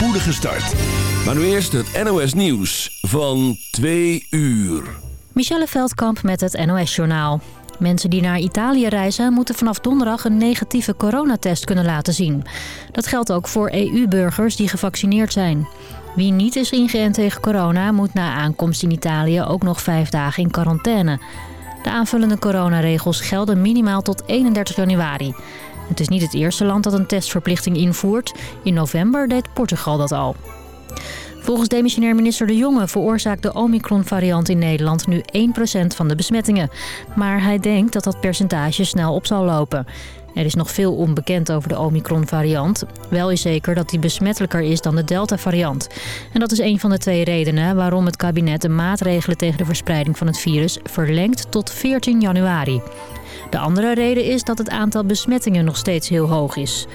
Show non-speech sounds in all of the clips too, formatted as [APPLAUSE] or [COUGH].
spoedige start. Maar nu eerst het NOS Nieuws van 2 uur. Michelle Veldkamp met het NOS-journaal. Mensen die naar Italië reizen moeten vanaf donderdag een negatieve coronatest kunnen laten zien. Dat geldt ook voor EU-burgers die gevaccineerd zijn. Wie niet is ingeënt tegen corona moet na aankomst in Italië ook nog vijf dagen in quarantaine. De aanvullende coronaregels gelden minimaal tot 31 januari. Het is niet het eerste land dat een testverplichting invoert. In november deed Portugal dat al. Volgens demissionair minister De Jonge veroorzaakt de Omicron-variant in Nederland nu 1% van de besmettingen. Maar hij denkt dat dat percentage snel op zal lopen. Er is nog veel onbekend over de Omicron-variant. Wel is zeker dat die besmettelijker is dan de Delta-variant. En dat is een van de twee redenen waarom het kabinet de maatregelen tegen de verspreiding van het virus verlengt tot 14 januari. De andere reden is dat het aantal besmettingen nog steeds heel hoog is.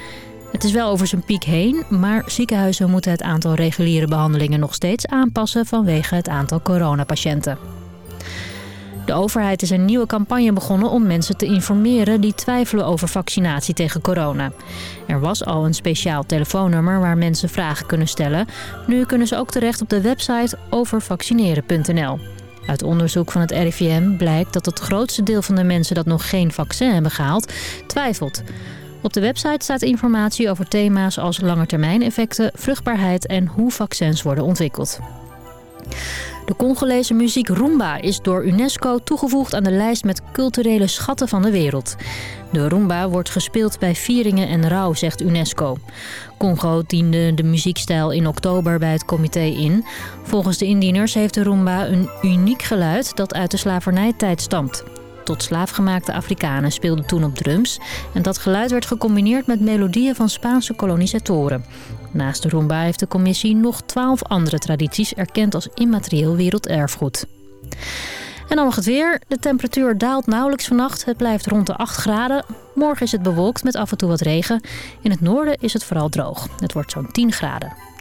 Het is wel over zijn piek heen, maar ziekenhuizen moeten het aantal reguliere behandelingen nog steeds aanpassen vanwege het aantal coronapatiënten. De overheid is een nieuwe campagne begonnen om mensen te informeren die twijfelen over vaccinatie tegen corona. Er was al een speciaal telefoonnummer waar mensen vragen kunnen stellen. Nu kunnen ze ook terecht op de website overvaccineren.nl. Uit onderzoek van het RIVM blijkt dat het grootste deel van de mensen dat nog geen vaccin hebben gehaald, twijfelt. Op de website staat informatie over thema's als langetermijneffecten, vruchtbaarheid en hoe vaccins worden ontwikkeld. De Congolese muziek Rumba is door UNESCO toegevoegd aan de lijst met culturele schatten van de wereld. De Rumba wordt gespeeld bij vieringen en rouw, zegt UNESCO. Congo diende de muziekstijl in oktober bij het comité in. Volgens de indieners heeft de Rumba een uniek geluid dat uit de slavernijtijd stamt. Tot slaafgemaakte Afrikanen speelden toen op drums. En dat geluid werd gecombineerd met melodieën van Spaanse kolonisatoren. Naast de Rumba heeft de commissie nog twaalf andere tradities erkend als immaterieel werelderfgoed. En dan nog het weer. De temperatuur daalt nauwelijks vannacht. Het blijft rond de 8 graden. Morgen is het bewolkt met af en toe wat regen. In het noorden is het vooral droog. Het wordt zo'n 10 graden.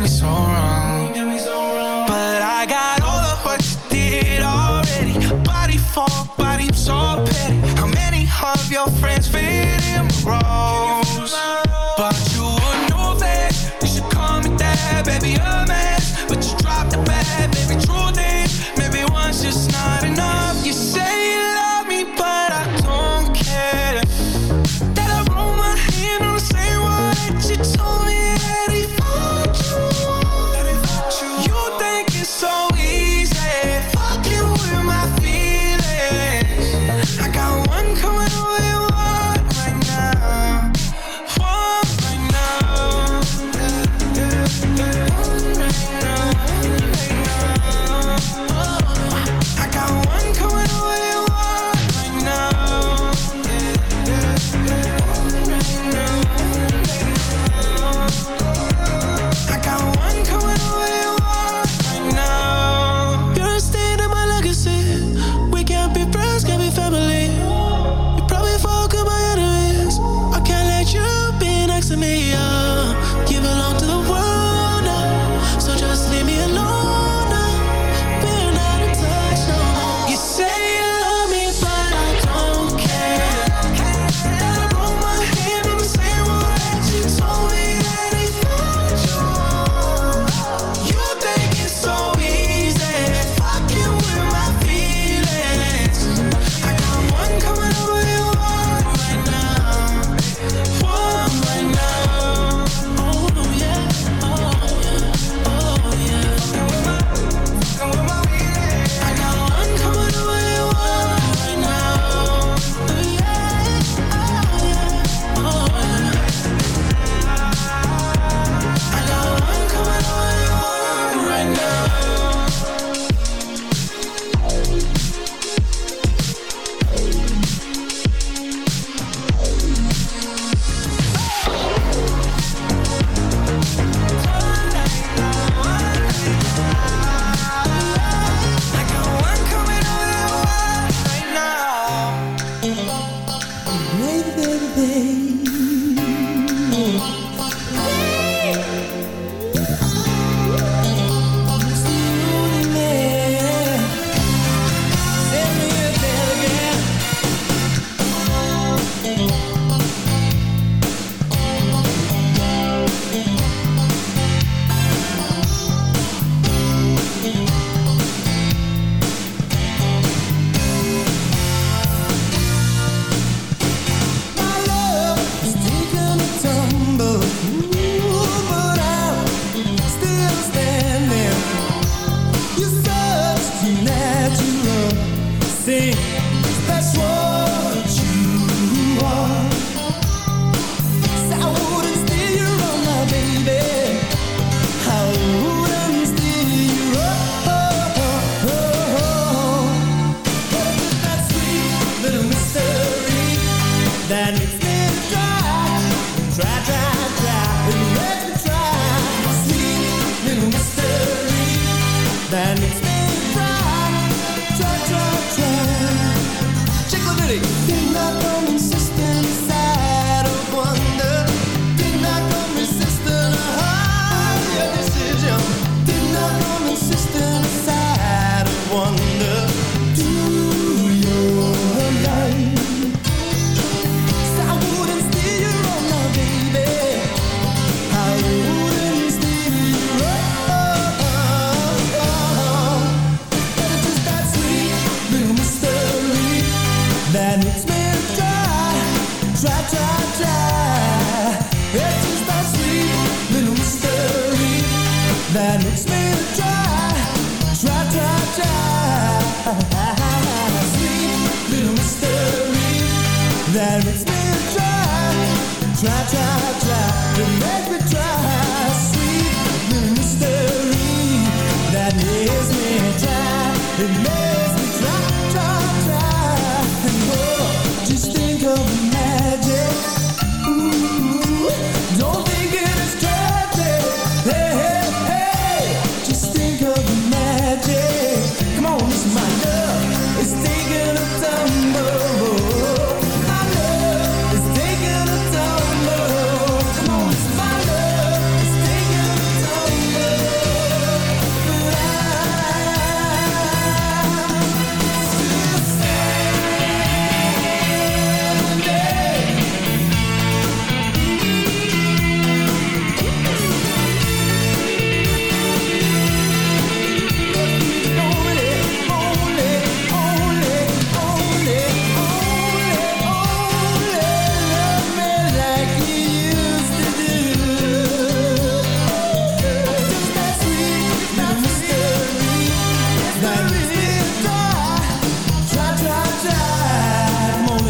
Me so wrong.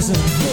Someday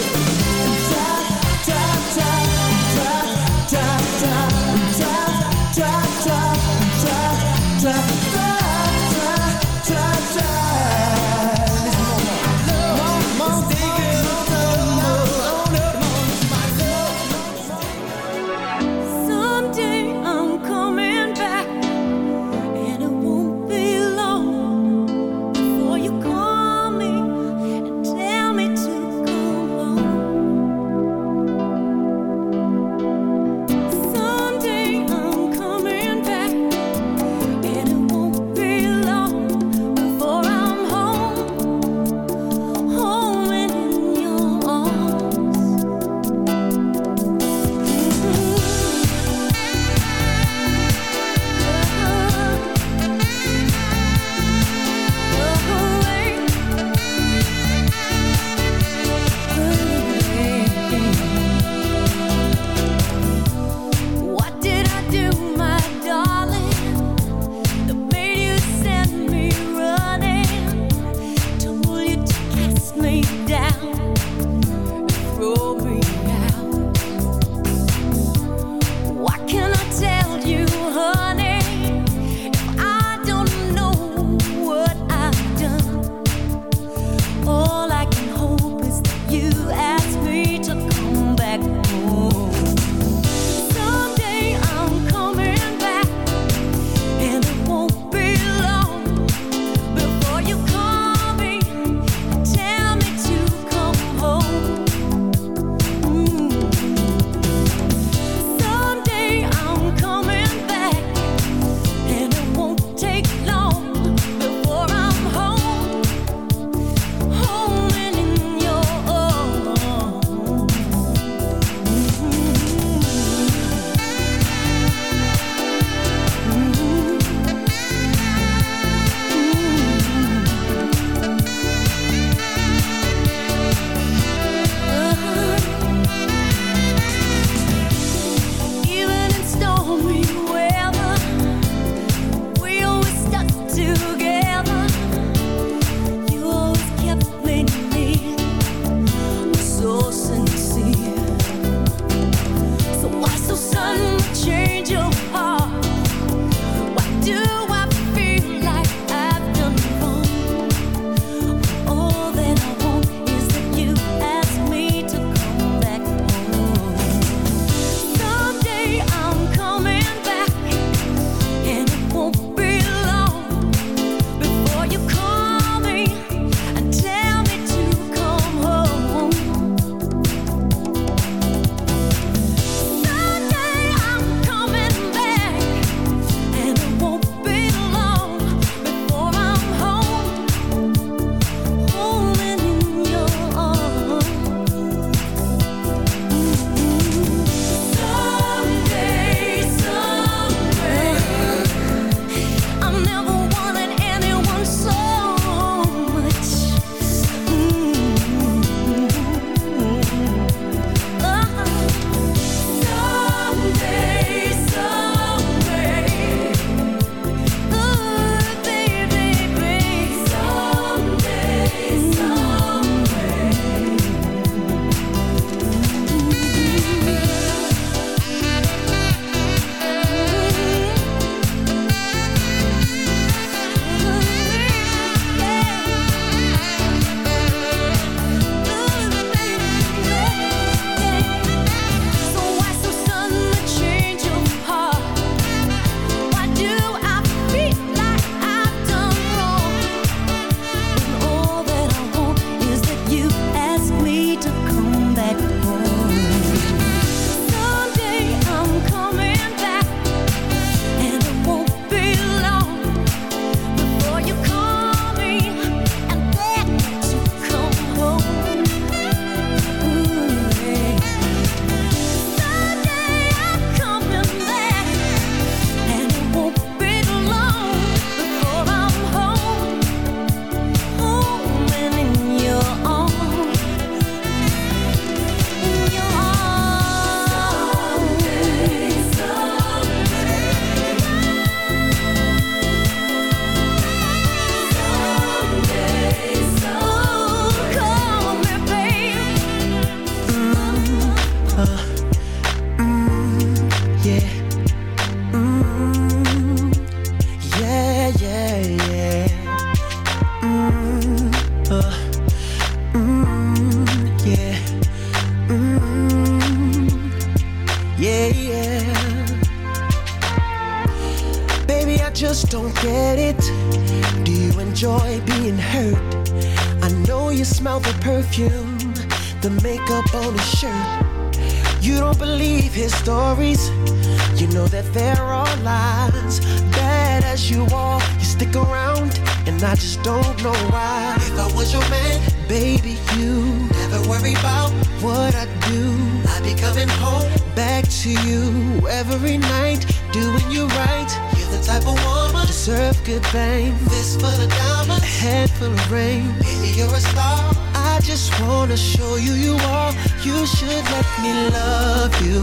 You are, you stick around, and I just don't know why. If I was your man, baby, you never worry about what I do. I'd be coming home back to you every night, doing you right. You're the type of woman deserve good things. Fist full of diamonds, a head full of rain. Baby, you're a star. I just wanna show you you are. You should let me love you.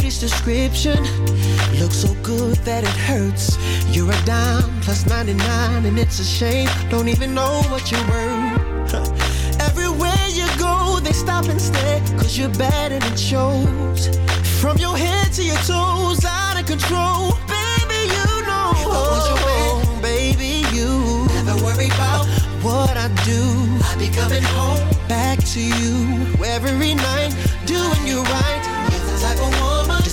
beauty's description looks so good that it hurts. You're a dime plus 99, and it's a shame. Don't even know what you're worth. [LAUGHS] Everywhere you go, they stop and stare, cause you're bad and it shows. From your head to your toes, out of control. Baby, you know. I was your man, oh, baby, you never worry about what I do. I'll be coming home back to you every night, doing you right. You're the type of woman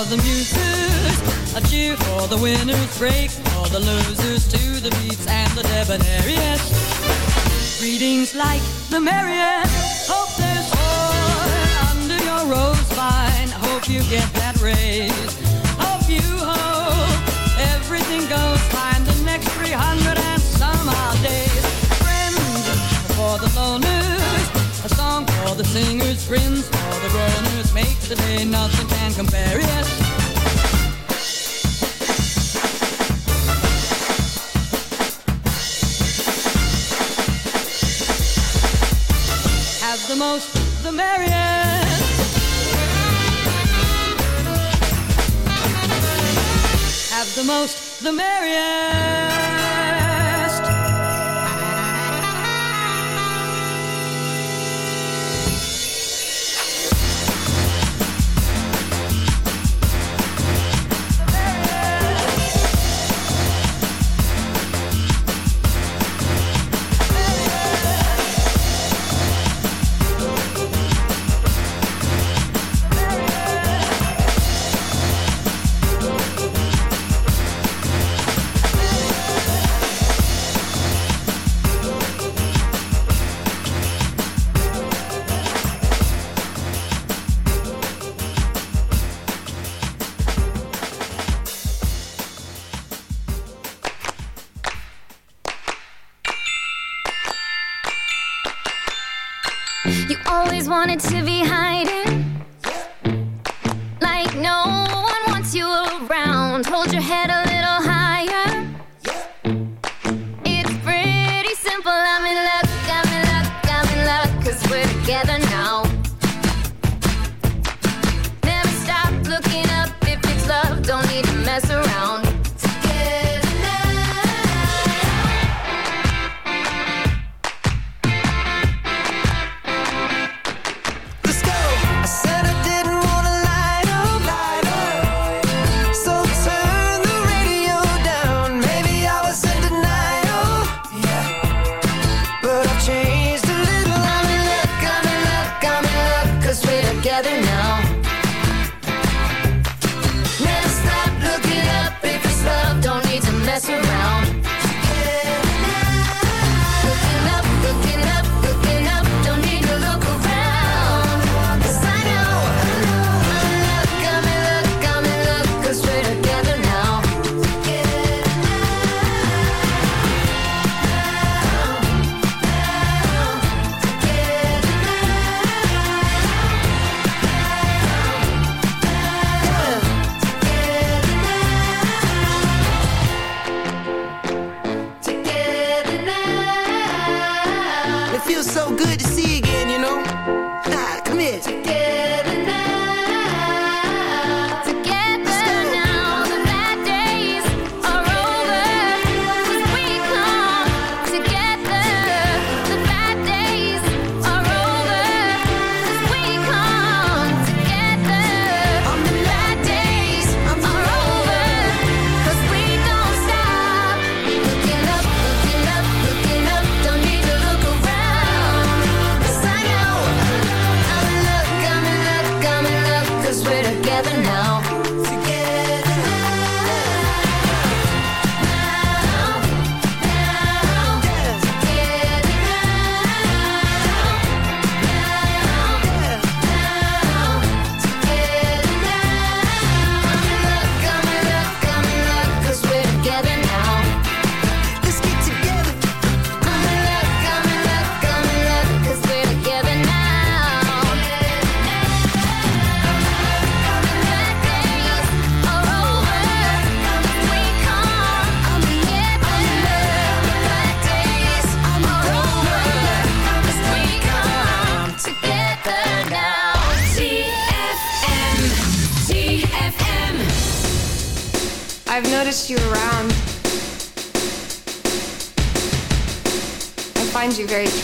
Of the muses, a cheer for the winners, break for the losers, to the beats and the debonairiest. Greetings like the merriest, hope there's joy under your rose vine, hope you get that raise, hope you hope everything goes fine, the next 300 All the singer's friends, all the runners make the day, nothing can compare, yes. Have the most, the merriest. Have the most, the merriest. seven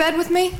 bed with me?